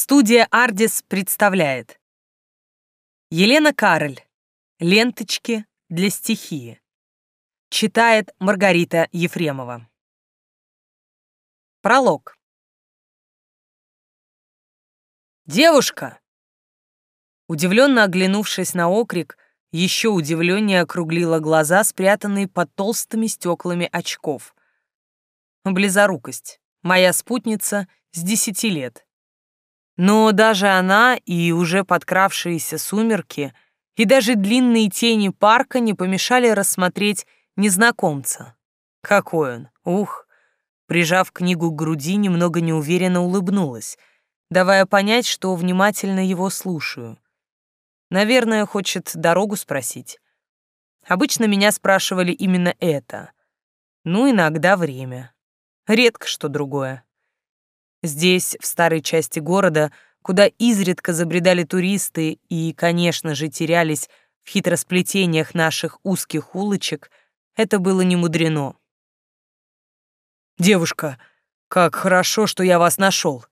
Студия «Ардис» представляет Елена Кароль. Ленточки для стихии. Читает Маргарита Ефремова. Пролог. «Девушка!» Удивленно оглянувшись на окрик, еще удивленнее округлила глаза, спрятанные под толстыми стеклами очков. Близорукость. Моя спутница с десяти лет. Но даже она и уже подкравшиеся сумерки, и даже длинные тени парка не помешали рассмотреть незнакомца. Какой он, ух! Прижав книгу к груди, немного неуверенно улыбнулась, давая понять, что внимательно его слушаю. Наверное, хочет дорогу спросить. Обычно меня спрашивали именно это. Ну, иногда время. Редко что другое. Здесь, в старой части города, куда изредка забредали туристы и, конечно же, терялись в хитросплетениях наших узких улочек, это было не мудрено. «Девушка, как хорошо, что я вас нашел!»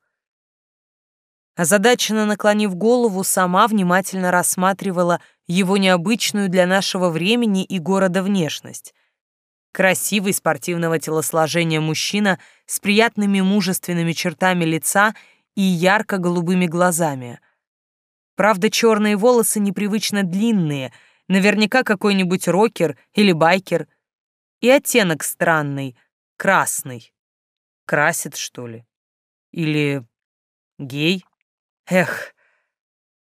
Озадаченно наклонив голову, сама внимательно рассматривала его необычную для нашего времени и города внешность — красивый спортивного телосложения мужчина с приятными мужественными чертами лица и ярко-голубыми глазами. Правда, черные волосы непривычно длинные, наверняка какой-нибудь рокер или байкер. И оттенок странный, красный. Красит, что ли? Или гей? Эх,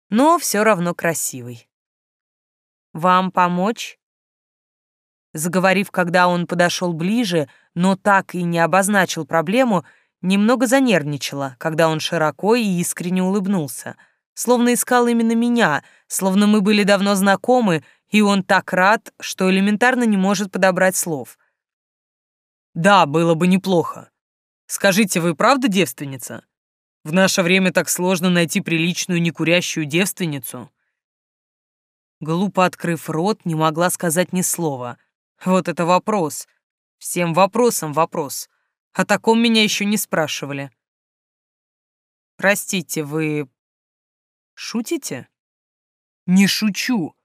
но все равно красивый. «Вам помочь?» Заговорив, когда он подошел ближе, но так и не обозначил проблему, немного занервничала, когда он широко и искренне улыбнулся. Словно искал именно меня, словно мы были давно знакомы, и он так рад, что элементарно не может подобрать слов. «Да, было бы неплохо. Скажите, вы правда девственница? В наше время так сложно найти приличную некурящую девственницу». Глупо открыв рот, не могла сказать ни слова — вот это вопрос. Всем вопросам вопрос. О таком меня еще не спрашивали. Простите, вы шутите? Не шучу.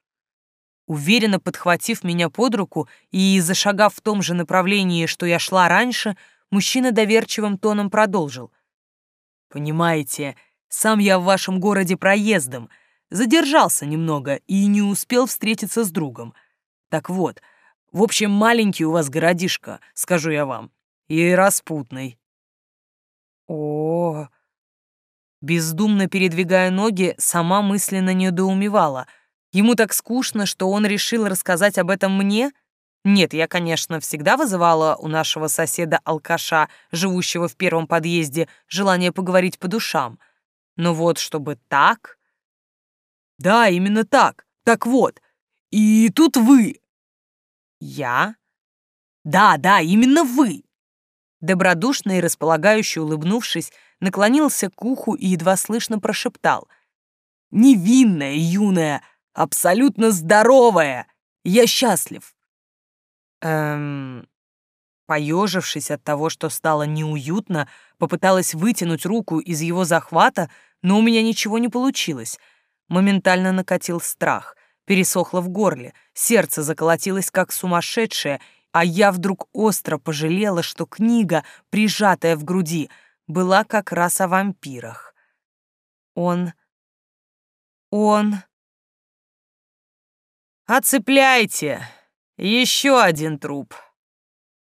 Уверенно подхватив меня под руку и зашагав в том же направлении, что я шла раньше, мужчина доверчивым тоном продолжил. «Понимаете, сам я в вашем городе проездом, задержался немного и не успел встретиться с другом. Так вот, — в общем, маленький у вас городишко, скажу я вам, и распутный. О, бездумно передвигая ноги, сама мысленно недоумевала. Ему так скучно, что он решил рассказать об этом мне? Нет, я, конечно, всегда вызывала у нашего соседа-алкаша, живущего в первом подъезде, желание поговорить по душам. Но вот чтобы так... Да, именно так. Так вот. И тут вы, «Я?» «Да, да, именно вы!» Добродушно и располагающе улыбнувшись, наклонился к уху и едва слышно прошептал. «Невинная, юная, абсолютно здоровая! Я счастлив!» Эм... Поежившись от того, что стало неуютно, попыталась вытянуть руку из его захвата, но у меня ничего не получилось. Моментально накатил страх — пересохло в горле, сердце заколотилось как сумасшедшее, а я вдруг остро пожалела, что книга, прижатая в груди, была как раз о вампирах. Он... он... «Оцепляйте! Еще один труп!»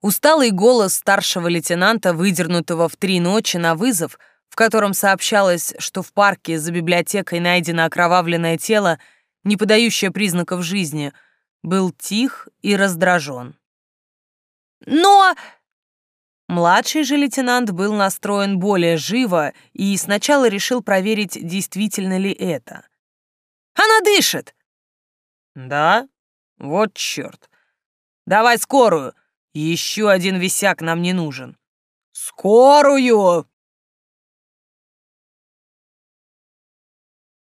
Усталый голос старшего лейтенанта, выдернутого в три ночи на вызов, в котором сообщалось, что в парке за библиотекой найдено окровавленное тело, не подающая признаков жизни, был тих и раздражен. «Но...» Младший же лейтенант был настроен более живо и сначала решил проверить, действительно ли это. «Она дышит!» «Да? Вот черт! Давай скорую! Еще один висяк нам не нужен!» «Скорую!»